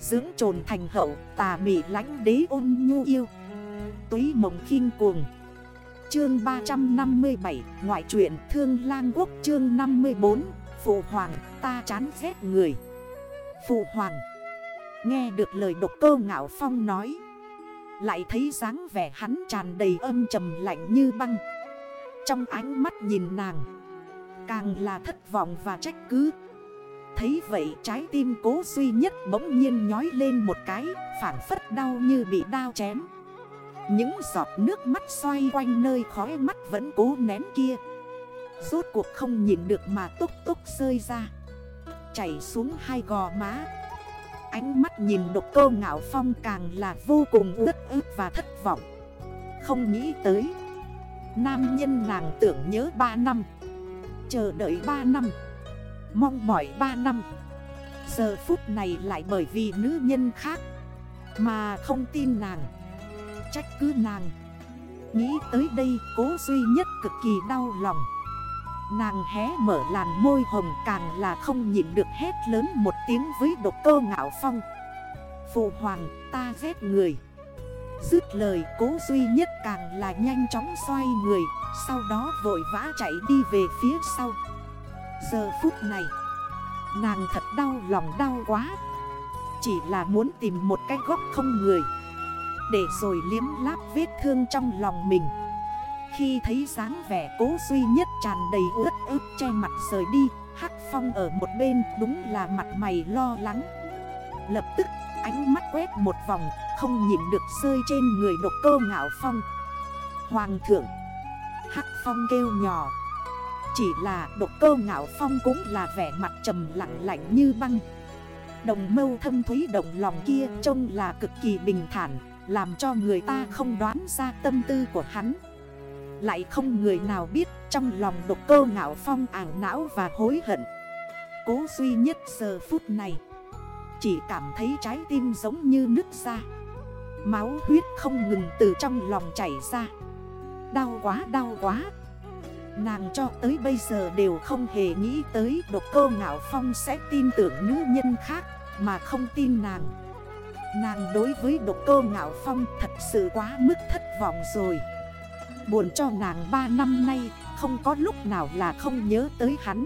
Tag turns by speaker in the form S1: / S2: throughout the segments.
S1: Dưỡng trồn thành hậu, tà mị lánh đế ôn nhu yêu. Túy mộng khinh cuồng. Chương 357 Ngoại truyện Thương Lang Quốc, chương 54 Phụ Hoàng, ta chán ghét người. Phụ Hoàng. Nghe được lời độc cơ ngạo phong nói, Lại thấy dáng vẻ hắn tràn đầy âm trầm lạnh như băng. Trong ánh mắt nhìn nàng, Càng là thất vọng và trách cứ. Thấy vậy trái tim cố duy nhất bỗng nhiên nhói lên một cái Phản phất đau như bị đao chém. Những giọt nước mắt xoay quanh nơi khói mắt vẫn cố nén kia. Rốt cuộc không nhìn được mà túc túc rơi ra. Chảy xuống hai gò má. Ánh mắt nhìn độc cơ ngạo phong càng là vô cùng ướt ướt và thất vọng. Không nghĩ tới, Nam nhân nàng tưởng nhớ 3 năm. Chờ đợi 3 năm. Mong mỏi 3 năm. Giờ phút này lại bởi vì nữ nhân khác Mà không tin nàng. Trách cứ nàng. Nghĩ tới đây cố duy nhất cực kỳ đau lòng. Nàng hé mở làn môi hồng càng là không nhịn được hét lớn một tiếng với độc cơ ngạo phong. Phụ hoàng, ta ghét người. Dứt lời, cố duy nhất càng là nhanh chóng xoay người, Sau đó vội vã chạy đi về phía sau. Giờ phút này, Nàng thật đau lòng đau quá. Chỉ là muốn tìm một cái góc không người, Để rồi liếm láp vết thương trong lòng mình. Khi thấy dáng vẻ cố duy nhất tràn đầy ướt ướt che mặt rời đi, Hắc phong ở một bên đúng là mặt mày lo lắng. Lập tức, ánh mắt quét một vòng, Không nhìn được rơi trên người độc cơ ngạo phong. Hoàng thượng, Hắc phong kêu nhỏ. Chỉ là độc cơ ngạo phong cũng là vẻ mặt trầm lặng lạnh như băng. Đồng mâu thâm thúy động lòng kia trông là cực kỳ bình thản, Làm cho người ta không đoán ra tâm tư của hắn. Lại không người nào biết trong lòng độc cơ ngạo phong ảng não và hối hận. Cố duy nhất giờ phút này, Chỉ cảm thấy trái tim giống như nứt ra. Máu huyết không ngừng từ trong lòng chảy ra. Đau quá đau quá Nàng cho tới bây giờ đều không hề nghĩ tới độc cơ ngạo phong sẽ tin tưởng nữ nhân khác mà không tin nàng. Nàng đối với độc cơ ngạo phong thật sự quá mức thất vọng rồi. Buồn cho nàng 3 năm nay, không có lúc nào là không nhớ tới hắn.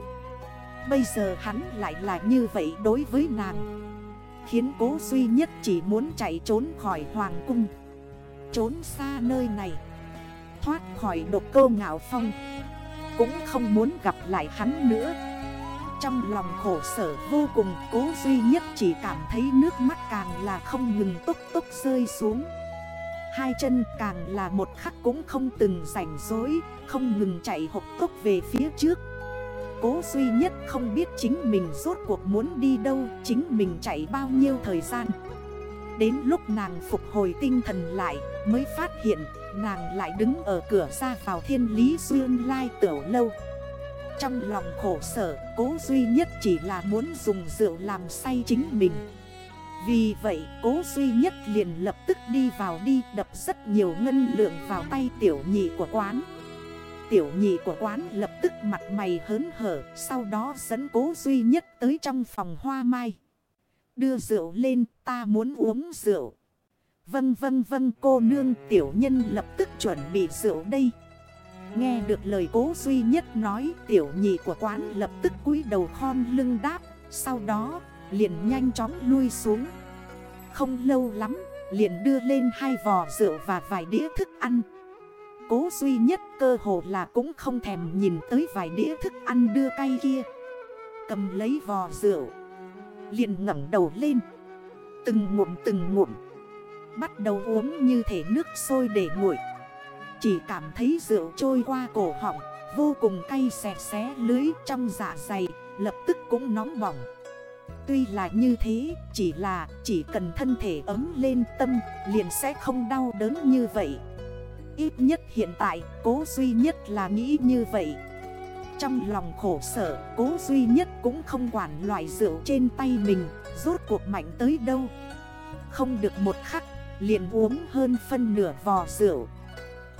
S1: Bây giờ hắn lại là như vậy đối với nàng. Khiến cố duy nhất chỉ muốn chạy trốn khỏi hoàng cung. Trốn xa nơi này. Thoát khỏi độc cơ ngạo phong. Cũng không muốn gặp lại hắn nữa. Trong lòng khổ sở vô cùng, Cố duy nhất chỉ cảm thấy nước mắt càng là không ngừng tốc tốc rơi xuống. Hai chân càng là một khắc cũng không từng rảnh rối Không ngừng chạy hộp tốc về phía trước. Cố duy nhất không biết chính mình rốt cuộc muốn đi đâu, Chính mình chạy bao nhiêu thời gian. Đến lúc nàng phục hồi tinh thần lại, Mới phát hiện nàng lại đứng ở cửa ra vào thiên lý dương lai tiểu lâu. Trong lòng khổ sở, cố duy nhất chỉ là muốn dùng rượu làm say chính mình. Vì vậy, cố duy nhất liền lập tức đi vào đi, đập rất nhiều ngân lượng vào tay tiểu nhị của quán. Tiểu nhị của quán lập tức mặt mày hớn hở, Sau đó dẫn cố duy nhất tới trong phòng hoa mai. Đưa rượu lên, ta muốn uống rượu. Vâng vâng vâng cô nương tiểu nhân lập tức chuẩn bị rượu đây. Nghe được lời cố duy nhất nói, tiểu nhị của quán lập tức cúi đầu khom lưng đáp, Sau đó, liền nhanh chóng lui xuống. Không lâu lắm, liền đưa lên hai vò rượu và vài đĩa thức ăn. Cố duy nhất cơ hồ là cũng không thèm nhìn tới vài đĩa thức ăn đưa cay kia. Cầm lấy vò rượu, Liền ngẩng đầu lên. Từng ngụm từng ngụm Bắt đầu uống như thể nước sôi để nguội. Chỉ cảm thấy rượu trôi qua cổ họng, Vô cùng cay xẹt xé lưới trong dạ dày, Lập tức cũng nóng bỏng. Tuy là như thế, Chỉ là chỉ cần thân thể ấm lên tâm, Liền sẽ không đau đớn như vậy. Ít nhất hiện tại, cố duy nhất là nghĩ như vậy. Trong lòng khổ sở, cố duy nhất cũng không quản loại rượu trên tay mình, Rốt cuộc mạnh tới đâu. Không được một khắc liền uống hơn phân nửa vò rượu.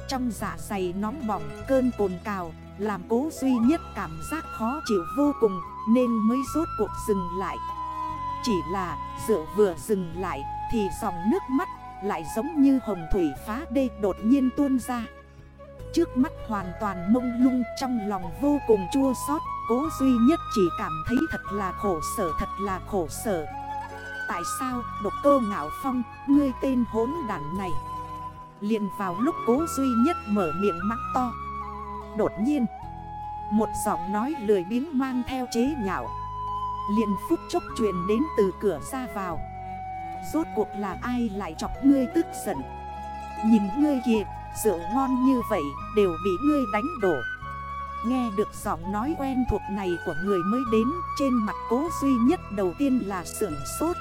S1: Trong dạ dày nóng bỏng, cơn cồn cào Làm cố duy nhất cảm giác khó chịu vô cùng, Nên mới rốt cuộc dừng lại. Chỉ là rượu vừa dừng lại thì dòng nước mắt lại giống như hồng thủy phá đê đột nhiên tuôn ra. Trước mắt hoàn toàn mông lung, trong lòng vô cùng chua xót, Cố duy nhất chỉ cảm thấy thật là khổ sở, thật là khổ sở. Tại sao độc cơ ngạo phong, ngươi tên hốn đàn này? Liền vào lúc cố duy nhất mở miệng mắc to. Đột nhiên, Một giọng nói lười biếng mang theo chế nhạo. Liền phút chốc truyền đến từ cửa ra vào. Rốt cuộc là ai lại chọc ngươi tức giận? Nhìn ngươi kìa, Rượu ngon như vậy đều bị ngươi đánh đổ. Nghe được giọng nói quen thuộc này của người mới đến, Trên mặt cố duy nhất đầu tiên là sưởng sốt.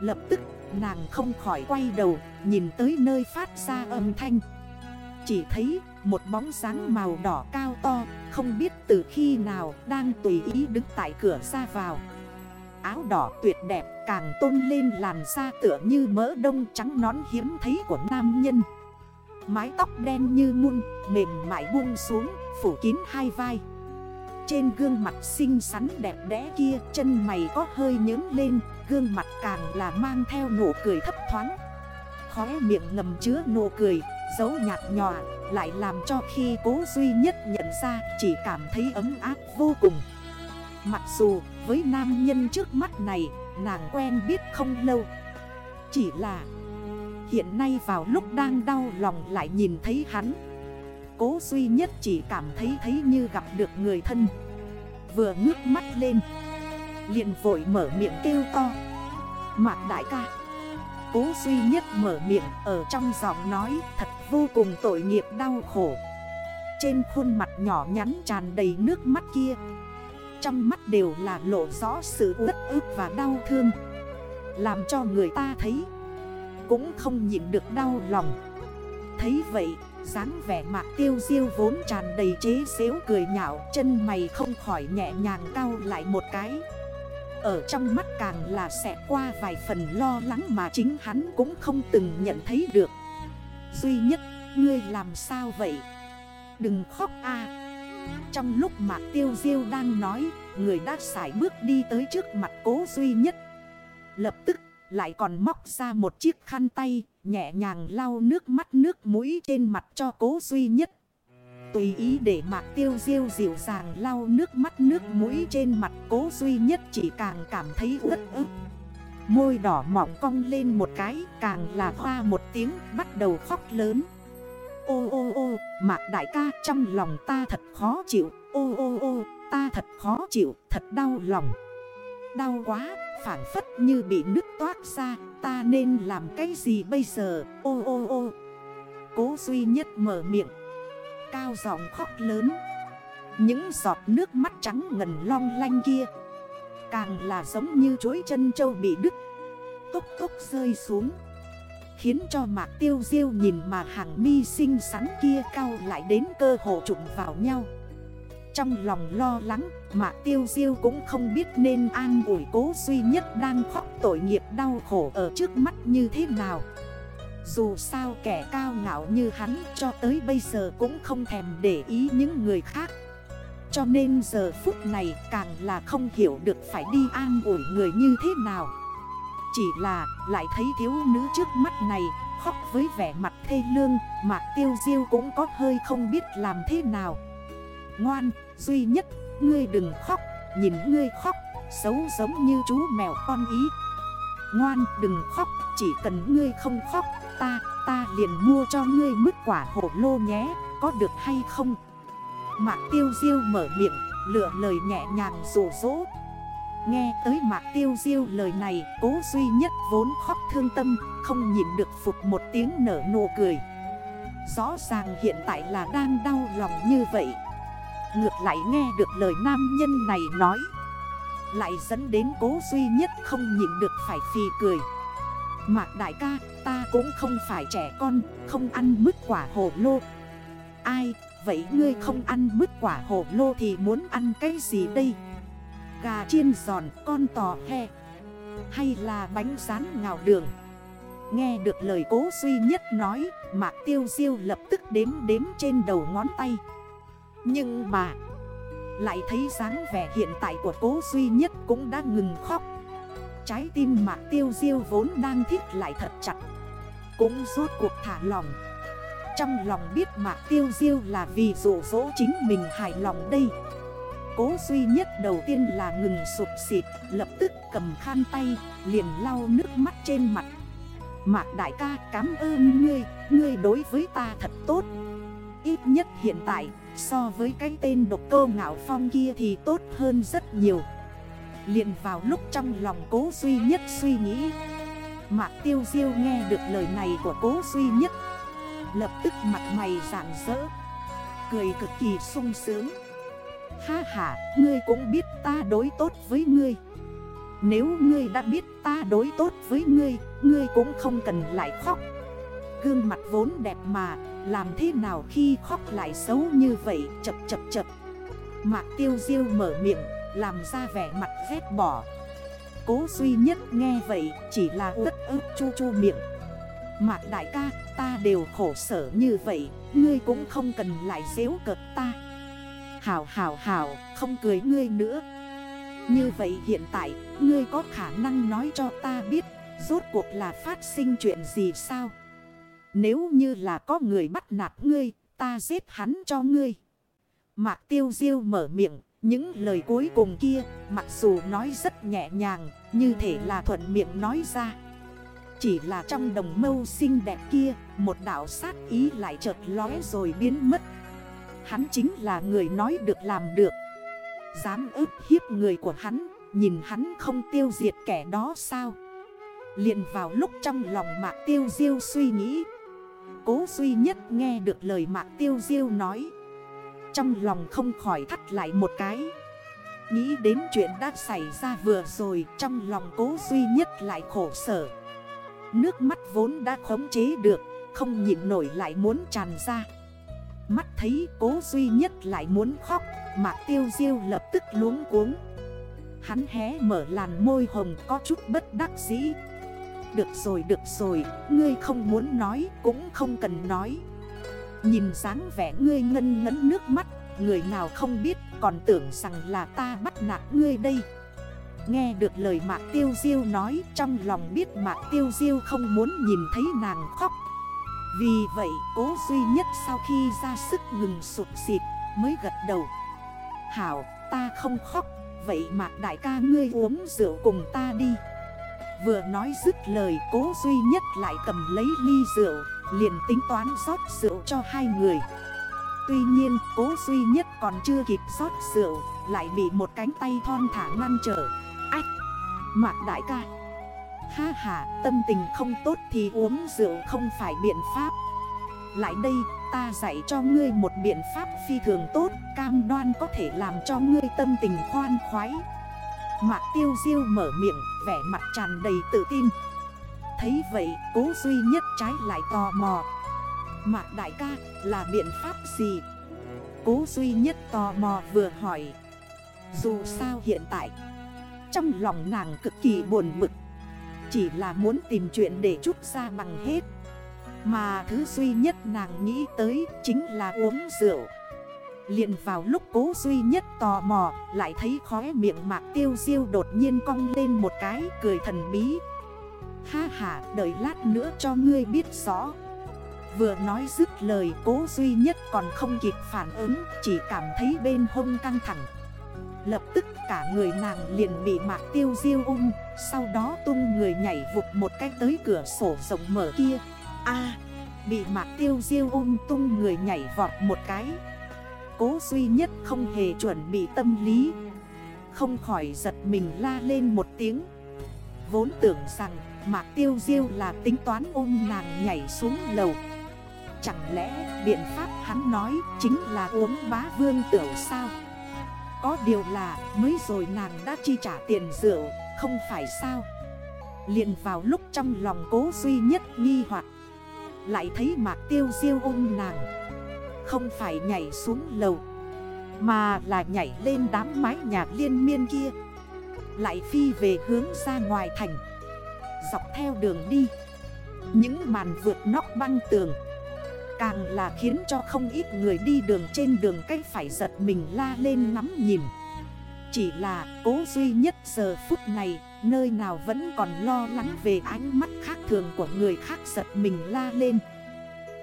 S1: Lập tức nàng không khỏi quay đầu Nhìn tới nơi phát ra âm thanh. Chỉ thấy một bóng dáng màu đỏ cao to Không biết từ khi nào đang tùy ý đứng tại cửa ra vào. Áo đỏ tuyệt đẹp càng tôn lên làn da tựa như mỡ đông trắng nón hiếm thấy của nam nhân. Mái tóc đen như muôn, mềm mại buông xuống, phủ kín hai vai. Trên gương mặt xinh xắn đẹp đẽ kia, chân mày có hơi nhớn lên Gương mặt càng là mang theo nụ cười thấp thoáng. Khóe miệng ngầm chứa nụ cười, dấu nhạt nhòa Lại làm cho khi cố duy nhất nhận ra chỉ cảm thấy ấm áp vô cùng. Mặc dù với nam nhân trước mắt này nàng quen biết không lâu. Chỉ là Hiện nay vào lúc đang đau lòng lại nhìn thấy hắn Cố duy nhất chỉ cảm thấy thấy như gặp được người thân. Vừa ngước mắt lên, liền vội mở miệng kêu to. Mạc đại ca, Cố duy nhất mở miệng ở trong giọng nói Thật vô cùng tội nghiệp đau khổ. Trên khuôn mặt nhỏ nhắn tràn đầy nước mắt kia, Trong mắt đều là lộ rõ sự uất ức và đau thương. Làm cho người ta thấy cũng không nhịn được đau lòng. Thấy vậy dáng vẻ mạc tiêu diêu vốn tràn đầy chế xếu cười nhạo, Chân mày không khỏi nhẹ nhàng cao lại một cái. Ở trong mắt càng là sẽ qua vài phần lo lắng mà chính hắn cũng không từng nhận thấy được. Duy nhất, ngươi làm sao vậy? Đừng khóc a. Trong lúc mạc tiêu diêu đang nói, Người đã xài bước đi tới trước mặt cố duy nhất. Lập tức lại còn móc ra một chiếc khăn tay, nhẹ nhàng lau nước mắt nước mũi trên mặt cho cố duy nhất. Tùy ý để mạc tiêu diêu dịu dàng lau nước mắt nước mũi trên mặt cố duy nhất chỉ càng cảm thấy ướt ức. Môi đỏ mỏng cong lên một cái càng là hoa một tiếng bắt đầu khóc lớn. Ô ô ô, mạc đại ca trong lòng ta thật khó chịu, ô ô ô, ta thật khó chịu, thật đau lòng. Đau quá, phản phất như bị nứt toát ra, Ta nên làm cái gì bây giờ? Ô ô ô. Cố duy nhất mở miệng. Cao giọng khóc lớn. Những giọt nước mắt trắng ngần long lanh kia, Càng là giống như chuối chân châu bị đứt. Tốc tốc rơi xuống, Khiến cho mạc tiêu diêu nhìn mà hàng mi xinh xắn kia cao lại đến cơ hồ trụng vào nhau trong lòng lo lắng mà tiêu diêu cũng không biết nên an ủi cố duy nhất đang khóc tội nghiệp đau khổ ở trước mắt như thế nào. Dù sao kẻ cao ngạo như hắn cho tới bây giờ cũng không thèm để ý những người khác. Cho nên giờ phút này càng là không hiểu được phải đi an ủi người như thế nào. Chỉ là lại thấy thiếu nữ trước mắt này khóc với vẻ mặt thê lương Mạc tiêu diêu cũng có hơi không biết làm thế nào. Ngoan, duy nhất, ngươi đừng khóc Nhìn ngươi khóc, xấu giống như chú mèo con ý. Ngoan, đừng khóc, chỉ cần ngươi không khóc Ta, ta liền mua cho ngươi mứt quả hổ lô nhé Có được hay không? Mạc tiêu diêu mở miệng, lựa lời nhẹ nhàng rủ rỗ. Nghe tới mạc tiêu diêu lời này Cố duy nhất vốn khóc thương tâm Không nhìn được phục một tiếng nở nụ cười. Rõ ràng hiện tại là đang đau lòng như vậy. Ngược lại nghe được lời nam nhân này nói. Lại dẫn đến cố duy nhất không nhịn được phải phì cười. Mạc đại ca, ta cũng không phải trẻ con, Không ăn mứt quả hồ lô. Ai, vậy ngươi không ăn mứt quả hồ lô thì muốn ăn cái gì đây? Gà chiên giòn, con tò he. Hay là bánh rán ngào đường? Nghe được lời cố duy nhất nói, Mạc tiêu diêu lập tức đếm đếm trên đầu ngón tay nhưng mà, Lại thấy dáng vẻ hiện tại của cố duy nhất cũng đã ngừng khóc. Trái tim mạc tiêu diêu vốn đang thiết lại thật chặt, Cũng rốt cuộc thả lòng Trong lòng biết mạc tiêu diêu là vì dụ dỗ chính mình hài lòng đây. Cố duy nhất đầu tiên là ngừng sụp xịt Lập tức cầm khăn tay, liền lau nước mắt trên mặt. Mạc đại ca, cảm ơn ngươi Ngươi đối với ta thật tốt. Ít nhất hiện tại So với cái tên độc cơ ngạo phong kia thì tốt hơn rất nhiều. Liền vào lúc trong lòng cố duy nhất suy nghĩ. Mạc tiêu diêu nghe được lời này của cố duy nhất. Lập tức mặt mày rạng rỡ. Cười cực kỳ sung sướng. Ha ha, ngươi cũng biết ta đối tốt với ngươi. Nếu ngươi đã biết ta đối tốt với ngươi Ngươi cũng không cần lại khóc. Gương mặt vốn đẹp mà làm thế nào khi khóc lại xấu như vậy? Chập chập chập. Mạc tiêu diêu mở miệng, làm ra vẻ mặt ghét bỏ. Cố duy nhất nghe vậy chỉ là ướt ướt chu chu miệng. Mạc đại ca, ta đều khổ sở như vậy, Ngươi cũng không cần lại dễu cợt ta. Hảo hảo hảo không cười ngươi nữa. Như vậy hiện tại, ngươi có khả năng nói cho ta biết, Rốt cuộc là phát sinh chuyện gì sao? Nếu như là có người bắt nạt ngươi, Ta giết hắn cho ngươi. Mạc tiêu diêu mở miệng, những lời cuối cùng kia, mặc dù nói rất nhẹ nhàng, Như thể là thuận miệng nói ra. Chỉ là trong đồng mâu xinh đẹp kia, Một đảo sát ý lại chợt lóe rồi biến mất. Hắn chính là người nói được làm được. Dám ức hiếp người của hắn, Nhìn hắn không tiêu diệt kẻ đó sao? Liền vào lúc trong lòng mạc tiêu diêu suy nghĩ Cố duy nhất nghe được lời mạc tiêu diêu nói. Trong lòng không khỏi thắt lại một cái. Nghĩ đến chuyện đã xảy ra vừa rồi, Trong lòng cố duy nhất lại khổ sở. Nước mắt vốn đã khống chế được, Không nhịn nổi lại muốn tràn ra. Mắt thấy cố duy nhất lại muốn khóc, Mạc tiêu diêu lập tức luống cuống. Hắn hé mở làn môi hồng có chút bất đắc dĩ. Được rồi được rồi, Ngươi không muốn nói, cũng không cần nói. Nhìn dáng vẻ ngươi ngân ngấn nước mắt, Người nào không biết, còn tưởng rằng là ta bắt nạt ngươi đây. Nghe được lời Mạc Tiêu Diêu nói, Trong lòng biết Mạc Tiêu Diêu không muốn nhìn thấy nàng khóc. Vì vậy, cố duy nhất sau khi ra sức ngừng sụp xịt mới gật đầu. Hảo, ta không khóc, Vậy Mạc đại ca ngươi uống rượu cùng ta đi. Vừa nói dứt lời, cố duy nhất lại cầm lấy ly rượu, Liền tính toán rót rượu cho hai người. Tuy nhiên, cố duy nhất còn chưa kịp rót rượu, Lại bị một cánh tay thon thả ngăn trở. Ách! Mạc đại ca! Ha ha, tâm tình không tốt thì uống rượu không phải biện pháp. Lại đây, ta dạy cho ngươi một biện pháp phi thường tốt, Cam đoan có thể làm cho ngươi tâm tình khoan khoái. Mạc tiêu diêu mở miệng, vẻ mặt tràn đầy tự tin. Thấy vậy, cố duy nhất trái lại tò mò. Mạc đại ca, là biện pháp gì? Cố duy nhất tò mò vừa hỏi. Dù sao hiện tại, Trong lòng nàng cực kỳ buồn bực. Chỉ là muốn tìm chuyện để chút ra bằng hết. Mà thứ duy nhất nàng nghĩ tới chính là uống rượu liền vào lúc cố duy nhất tò mò, Lại thấy khóe miệng mạc tiêu diêu đột nhiên cong lên một cái, cười thần bí. Ha ha, đợi lát nữa cho ngươi biết rõ. Vừa nói dứt lời, cố duy nhất còn không kịp phản ứng, Chỉ cảm thấy bên hông căng thẳng. Lập tức cả người nàng liền bị mạc tiêu diêu ung Sau đó tung người nhảy vụt một cách tới cửa sổ rộng mở kia. A, bị mạc tiêu diêu ung tung người nhảy vọt một cái. Cố duy nhất không hề chuẩn bị tâm lý. Không khỏi giật mình la lên một tiếng. Vốn tưởng rằng Mạc Tiêu Diêu là tính toán ôm nàng nhảy xuống lầu. Chẳng lẽ biện pháp hắn nói chính là uống bá vương tiểu sao? Có điều là mới rồi nàng đã chi trả tiền rượu, Không phải sao? Liền vào lúc trong lòng cố duy nhất nghi hoặc. Lại thấy mạc tiêu diêu ôm nàng không phải nhảy xuống lầu, Mà là nhảy lên đám mái nhà liên miên kia. Lại phi về hướng ra ngoài thành, Dọc theo đường đi. Những màn vượt nóc băng tường Càng là khiến cho không ít người đi đường trên đường cách phải giật mình la lên ngắm nhìn. Chỉ là cố duy nhất giờ phút này, Nơi nào vẫn còn lo lắng về ánh mắt khác thường của người khác giật mình la lên.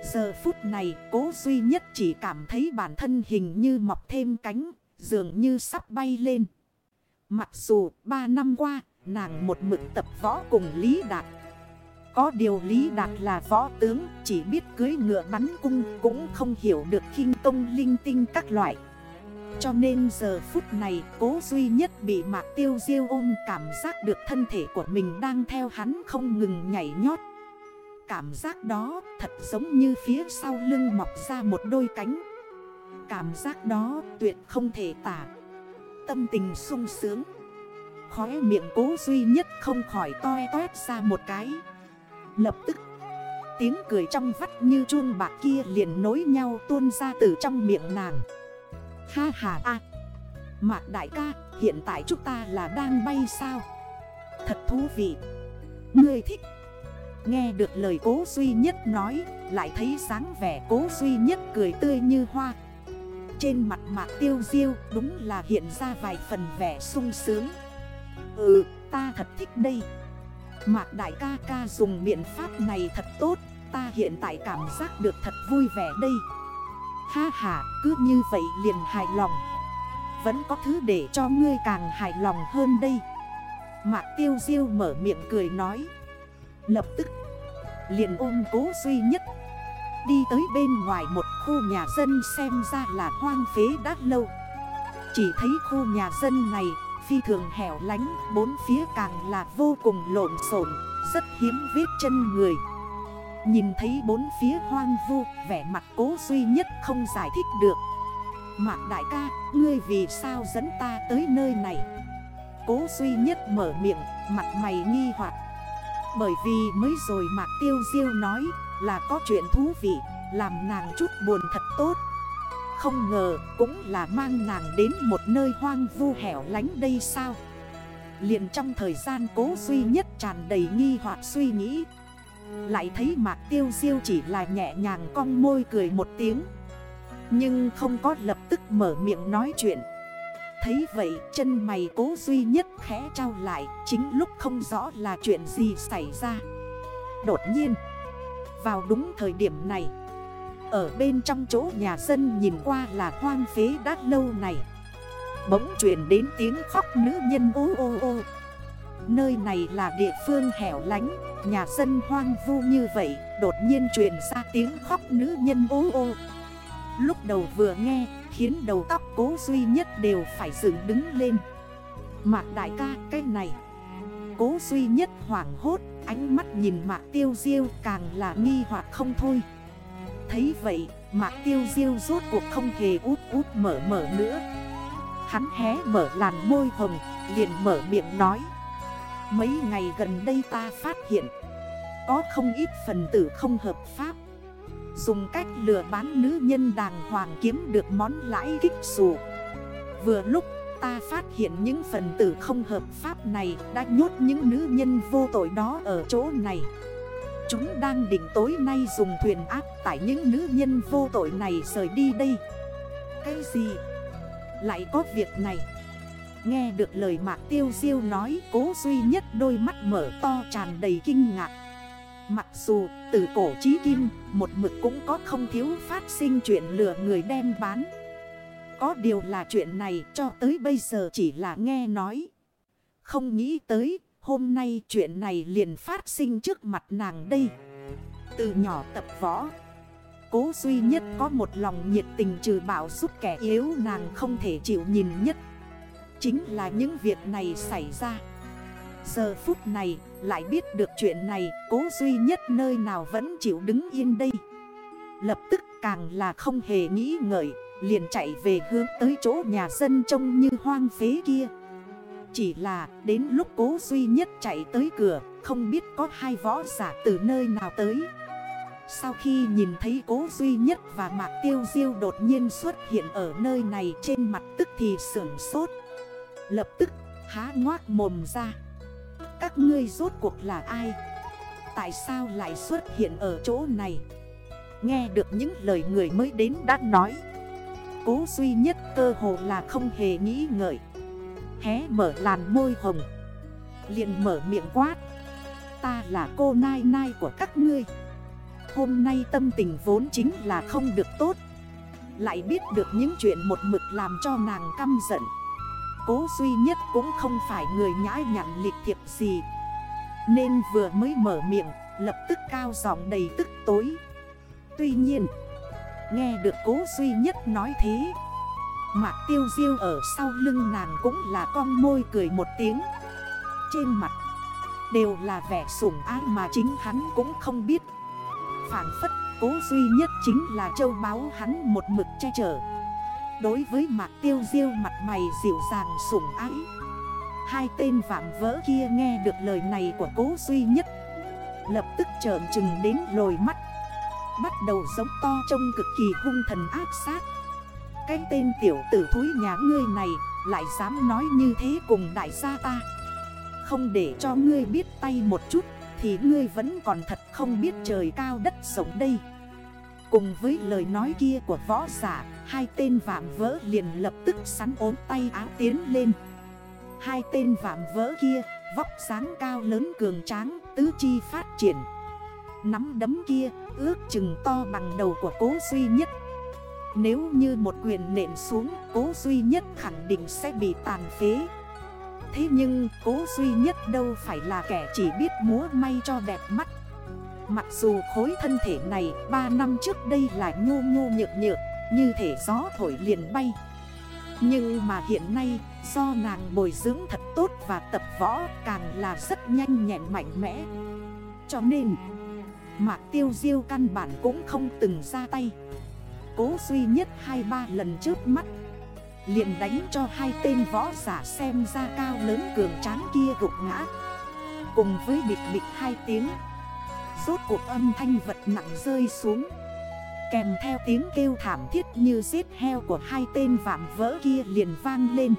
S1: Giờ phút này, cố duy nhất chỉ cảm thấy bản thân hình như mọc thêm cánh, Dường như sắp bay lên. Mặc dù ba năm qua, nàng một mực tập võ cùng Lý Đạt. Có điều Lý Đạt là võ tướng, Chỉ biết cưới ngựa bắn cung, Cũng không hiểu được khinh công linh tinh các loại. Cho nên giờ phút này, cố duy nhất bị mạc tiêu diêu ôm cảm giác được thân thể của mình đang theo hắn không ngừng nhảy nhót. Cảm giác đó thật giống như phía sau lưng mọc ra một đôi cánh. Cảm giác đó tuyệt không thể tả. Tâm tình sung sướng. Khóe miệng cố duy nhất không khỏi toe toét ra một cái. Lập tức, tiếng cười trong vắt như chuông bạc kia liền nối nhau tuôn ra từ trong miệng nàng. Ha ha a Mạc đại ca, hiện tại chúng ta là đang bay sao Thật thú vị Ngươi thích Nghe được lời cố duy nhất nói Lại thấy sáng vẻ cố duy nhất cười tươi như hoa. Trên mặt mạc tiêu diêu Đúng là hiện ra vài phần vẻ sung sướng. Ừ ta thật thích đây. Mạc đại ca ca dùng biện pháp này thật tốt Ta hiện tại cảm giác được thật vui vẻ đây. Ha ha, cứ như vậy liền hài lòng. Vẫn có thứ để cho ngươi càng hài lòng hơn đây. Mạc tiêu diêu mở miệng cười nói. Lập tức, liền ôm cố duy nhất. Đi tới bên ngoài một khu nhà dân xem ra là hoang phế đã lâu. Chỉ thấy khu nhà dân này, phi thường hẻo lánh, Bốn phía càng là vô cùng lộn xộn, Rất hiếm vết chân người. Nhìn thấy bốn phía hoang vu, Vẻ mặt cố duy nhất không giải thích được. Mạc đại ca, Ngươi vì sao dẫn ta tới nơi này? Cố duy nhất mở miệng, Mặt mày nghi hoặc. Bởi vì mới rồi Mạc tiêu diêu nói Là có chuyện thú vị, Làm nàng chút buồn thật tốt. Không ngờ cũng là mang nàng đến một nơi hoang vu hẻo lánh đây sao? Liền trong thời gian cố duy nhất tràn đầy nghi hoặc suy nghĩ, lại thấy mạc tiêu diêu chỉ là nhẹ nhàng cong môi cười một tiếng. Nhưng không có lập tức mở miệng nói chuyện. Thấy vậy, chân mày cố duy nhất khẽ trao lại, Chính lúc không rõ là chuyện gì xảy ra. Đột nhiên, Vào đúng thời điểm này, Ở bên trong chỗ nhà dân nhìn qua là hoang phế đã lâu này. Bỗng chuyển đến tiếng khóc nữ nhân ô ô ô. Nơi này là địa phương hẻo lánh, Nhà dân hoang vu như vậy, Đột nhiên truyền ra tiếng khóc nữ nhân ô ô. Lúc đầu vừa nghe, Khiến đầu tóc cố duy nhất đều phải dựng đứng lên. Mạc đại ca, cái này. Cố duy nhất hoảng hốt, Ánh mắt nhìn mạc tiêu diêu càng là nghi hoặc không thôi. Thấy vậy, mạc tiêu diêu rốt cuộc không hề út út mở mở nữa. Hắn hé mở làn môi hồng, liền mở miệng nói. Mấy ngày gần đây ta phát hiện, Có không ít phần tử không hợp pháp. Dùng cách lừa bán nữ nhân đàng hoàng kiếm được món lãi kích xù. Vừa lúc, ta phát hiện những phần tử không hợp pháp này Đã nhốt những nữ nhân vô tội đó ở chỗ này. Chúng đang định tối nay dùng thuyền áp tải những nữ nhân vô tội này rời đi đây. Cái gì? Lại có việc này. Nghe được lời mạc tiêu diêu nói, Cố duy nhất đôi mắt mở to tràn đầy kinh ngạc. Mặc dù từ cổ chí kim, Một mực cũng có không thiếu phát sinh chuyện lừa người đem bán. Có điều là chuyện này cho tới bây giờ chỉ là nghe nói. Không nghĩ tới, hôm nay chuyện này liền phát sinh trước mặt nàng đây. Từ nhỏ tập võ, Cố duy nhất có một lòng nhiệt tình trừ bảo giúp kẻ yếu nàng không thể chịu nhìn nhất. Chính là những việc này xảy ra. Giờ phút này, lại biết được chuyện này, Cố duy nhất nơi nào vẫn chịu đứng yên đây. Lập tức càng là không hề nghĩ ngợi, Liền chạy về hướng tới chỗ nhà dân trông như hoang phế kia. Chỉ là đến lúc cố duy nhất chạy tới cửa, Không biết có hai võ giả từ nơi nào tới. Sau khi nhìn thấy cố duy nhất và mạc tiêu diêu đột nhiên xuất hiện ở nơi này Trên mặt tức thì sưởng sốt. Lập tức, há ngoác mồm ra. Các ngươi rốt cuộc là ai? Tại sao lại xuất hiện ở chỗ này? Nghe được những lời người mới đến đã nói. Cố duy nhất cơ hồ là không hề nghĩ ngợi. Hé mở làn môi hồng. Liền mở miệng quát. Ta là cô nai nai của các ngươi. Hôm nay tâm tình vốn chính là không được tốt. Lại biết được những chuyện một mực làm cho nàng căm giận. Cố duy nhất cũng không phải người nhãi nhặn lịch thiệp gì. Nên vừa mới mở miệng, Lập tức cao giọng đầy tức tối. Tuy nhiên, Nghe được cố duy nhất nói thế, Mạc tiêu diêu ở sau lưng nàng cũng là con môi cười một tiếng. Trên mặt, Đều là vẻ sủng ái mà chính hắn cũng không biết. Phản phất cố duy nhất chính là châu báo hắn một mực che chở. Đối với mạc tiêu diêu mặt mày dịu dàng sủng ái. Hai tên vạm vỡ kia nghe được lời này của cố duy nhất, Lập tức trợn trừng đến lồi mắt. Bắt đầu giống to trông cực kỳ hung thần ác sát. Cái tên tiểu tử thúi nhà ngươi này Lại dám nói như thế cùng đại gia ta. Không để cho ngươi biết tay một chút Thì ngươi vẫn còn thật không biết trời cao đất sống đây. Cùng với lời nói kia của võ giả, Hai tên vạm vỡ liền lập tức sắn ốm tay áo tiến lên. Hai tên vạm vỡ kia, Vóc sáng cao lớn cường tráng, Tứ chi phát triển. Nắm đấm kia, ước chừng to bằng đầu của cố duy nhất. Nếu như một quyền nện xuống, Cố duy nhất khẳng định sẽ bị tàn phế. Thế nhưng cố duy nhất đâu phải là kẻ chỉ biết múa may cho đẹp mắt. Mặc dù khối thân thể này 3 năm trước đây là nhô nhô nhược nhược, Như thể gió thổi liền bay. Nhưng mà hiện nay, do nàng bồi dưỡng thật tốt và tập võ càng là rất nhanh nhẹn mạnh mẽ. Cho nên, Mạc tiêu diêu căn bản cũng không từng ra tay. Cố duy nhất hai ba lần trước mắt, liền đánh cho hai tên võ giả xem ra cao lớn cường tráng kia gục ngã. Cùng với bịt bịt hai tiếng Rốt cuộc âm thanh vật nặng rơi xuống. Kèm theo tiếng kêu thảm thiết như giết heo của hai tên vạm vỡ kia liền vang lên.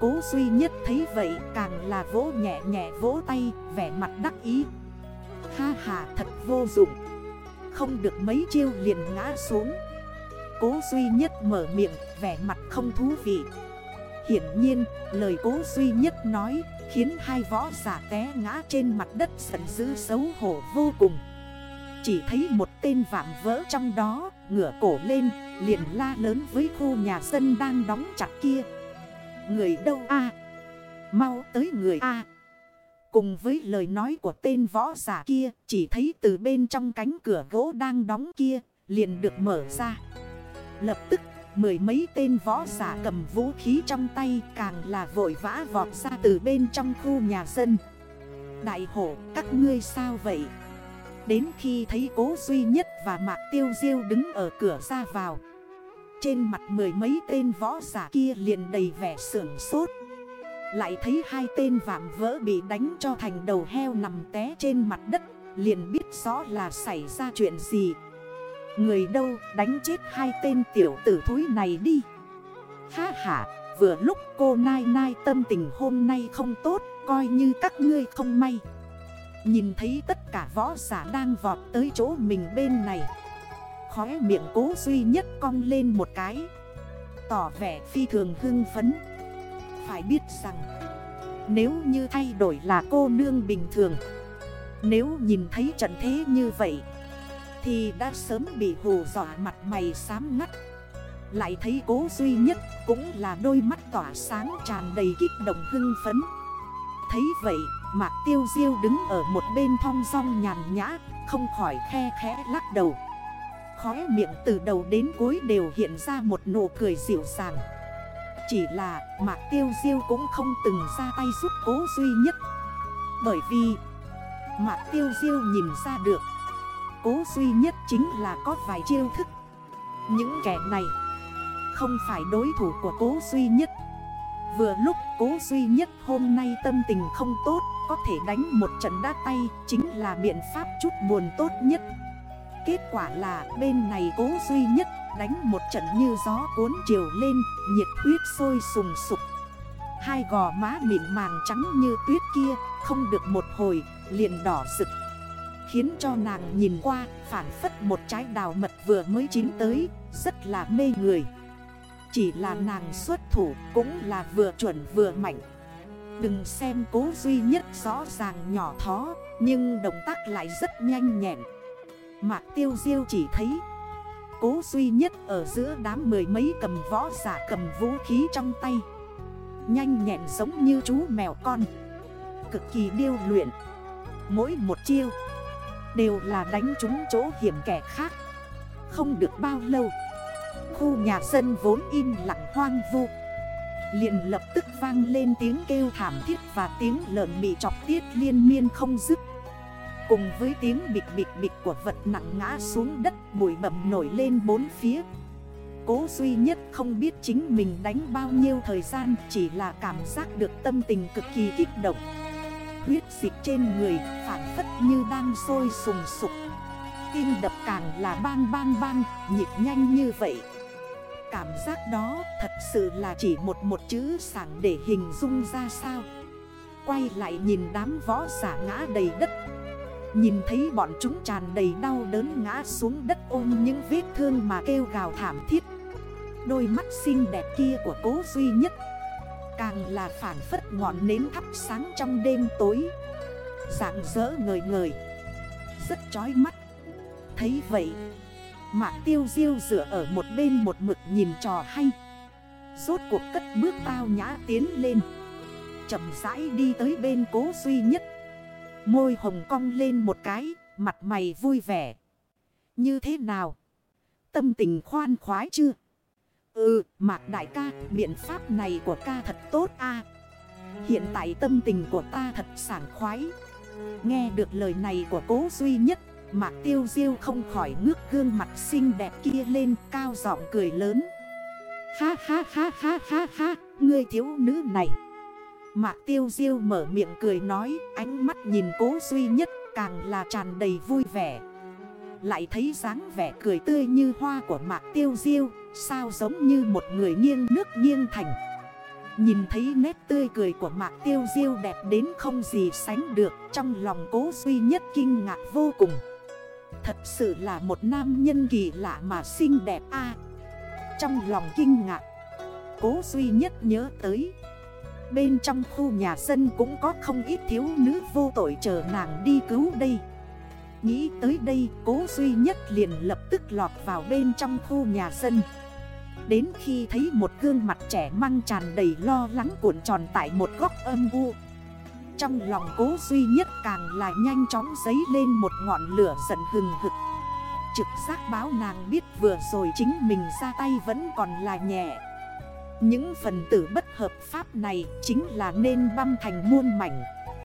S1: Cố duy nhất thấy vậy càng là vỗ nhẹ nhẹ vỗ tay, vẻ mặt đắc ý. Ha ha, thật vô dụng. Không được mấy chiêu liền ngã xuống. Cố duy nhất mở miệng, vẻ mặt không thú vị. Hiển nhiên, lời cố duy nhất nói Khiến hai võ giả té ngã trên mặt đất giận dữ xấu hổ vô cùng. Chỉ thấy một tên vạm vỡ trong đó, Ngửa cổ lên, liền la lớn với khu nhà dân đang đóng chặt kia. Người đâu a? Mau tới người a. Cùng với lời nói của tên võ giả kia, Chỉ thấy từ bên trong cánh cửa gỗ đang đóng kia, Liền được mở ra. Lập tức mười mấy tên võ giả cầm vũ khí trong tay Càng là vội vã vọt ra từ bên trong khu nhà dân. Đại hổ, các ngươi sao vậy? Đến khi thấy cố duy nhất và mạc tiêu diêu đứng ở cửa ra vào, Trên mặt mười mấy tên võ giả kia liền đầy vẻ sưởng sốt. Lại thấy hai tên vạm vỡ bị đánh cho thành đầu heo nằm té trên mặt đất, Liền biết rõ là xảy ra chuyện gì. Người đâu đánh chết hai tên tiểu tử thúi này đi. Ha ha, vừa lúc cô Nai Nai tâm tình hôm nay không tốt, Coi như các ngươi không may. Nhìn thấy tất cả võ giả đang vọt tới chỗ mình bên này. Khóe miệng cố duy nhất cong lên một cái. Tỏ vẻ phi thường hưng phấn. Phải biết rằng, Nếu như thay đổi là cô nương bình thường. Nếu nhìn thấy trận thế như vậy thì đã sớm bị hù dọa mặt mày xám ngắt. Lại thấy cố duy nhất cũng là đôi mắt tỏa sáng tràn đầy kích động hưng phấn. Thấy vậy, Mạc Tiêu Diêu đứng ở một bên thong song nhàn nhã, Không khỏi khe khẽ lắc đầu. Khóe miệng từ đầu đến cuối đều hiện ra một nụ cười dịu dàng. Chỉ là Mạc Tiêu Diêu cũng không từng ra tay giúp cố duy nhất. Bởi vì Mạc Tiêu Diêu nhìn ra được Cố duy nhất chính là có vài chiêu thức. Những kẻ này Không phải đối thủ của cố duy nhất. Vừa lúc cố duy nhất hôm nay tâm tình không tốt, Có thể đánh một trận đá tay Chính là biện pháp chút buồn tốt nhất. Kết quả là bên này cố duy nhất Đánh một trận như gió cuốn chiều lên, Nhiệt huyết sôi sùng sục. Hai gò má mịn màng trắng như tuyết kia, Không được một hồi, liền đỏ rực. Khiến cho nàng nhìn qua, phản phất một trái đào mật vừa mới chín tới, Rất là mê người. Chỉ là nàng xuất thủ cũng là vừa chuẩn vừa mạnh. Đừng xem cố duy nhất rõ ràng nhỏ thó, Nhưng động tác lại rất nhanh nhẹn. Mạc tiêu diêu chỉ thấy, Cố duy nhất ở giữa đám mười mấy cầm võ giả cầm vũ khí trong tay. Nhanh nhẹn giống như chú mèo con. Cực kỳ điêu luyện. Mỗi một chiêu Đều là đánh trúng chỗ hiểm kẻ khác. Không được bao lâu, Khu nhà dân vốn im lặng hoang vu. Liền lập tức vang lên tiếng kêu thảm thiết và tiếng lợn bị chọc tiết liên miên không dứt. Cùng với tiếng bịch bịch bịch của vật nặng ngã xuống đất, bụi bẩm nổi lên bốn phía. Cố duy nhất không biết chính mình đánh bao nhiêu thời gian, Chỉ là cảm giác được tâm tình cực kỳ kích động. Huyết dịch trên người, phản phất như đang sôi sùng sục. Tim đập càng là bang bang bang, nhịp nhanh như vậy. Cảm giác đó thật sự là chỉ một một chữ sảng để hình dung ra sao. Quay lại nhìn đám võ giả ngã đầy đất. Nhìn thấy bọn chúng tràn đầy đau đớn ngã xuống đất ôm những vết thương mà kêu gào thảm thiết. Đôi mắt xinh đẹp kia của cố duy nhất Càng là phản phất ngọn nến thắp sáng trong đêm tối. Dạng dỡ ngời ngời. Rất chói mắt. Thấy vậy Mạng tiêu diêu dựa ở một bên một mực nhìn trò hay. Rốt cuộc cất bước tao nhã tiến lên. Chậm rãi đi tới bên cố duy nhất. Môi hồng cong lên một cái, Mặt mày vui vẻ. Như thế nào? Tâm tình khoan khoái chưa? Ừ Mạc đại ca, Biện pháp này của ca thật tốt a. Hiện tại tâm tình của ta thật sảng khoái. Nghe được lời này của cố duy nhất, Mạc tiêu diêu không khỏi ngước gương mặt xinh đẹp kia lên, cao giọng cười lớn. Ha ha ha ha ha ha, Ngươi thiếu nữ này. Mạc tiêu diêu mở miệng cười nói, Ánh mắt nhìn cố duy nhất càng là tràn đầy vui vẻ. Lại thấy dáng vẻ cười tươi như hoa của mạc tiêu diêu, Sao giống như một người nghiêng nước nghiêng thành. Nhìn thấy nét tươi cười của mạc tiêu diêu đẹp đến không gì sánh được, Trong lòng cố duy nhất kinh ngạc vô cùng. Thật sự là một nam nhân kỳ lạ mà xinh đẹp a. Trong lòng kinh ngạc, Cố duy nhất nhớ tới. Bên trong khu nhà dân cũng có không ít thiếu nữ vô tội chờ nàng đi cứu đây. Nghĩ tới đây, cố duy nhất liền lập tức lọt vào bên trong khu nhà dân. Đến khi thấy một gương mặt trẻ măng tràn đầy lo lắng cuộn tròn tại một góc âm u. Trong lòng cố duy nhất càng là nhanh chóng giấy lên một ngọn lửa giận hừng hực. Trực giác báo nàng biết vừa rồi chính mình ra tay vẫn còn là nhẹ. Những phần tử bất hợp pháp này chính là nên băm thành muôn mảnh.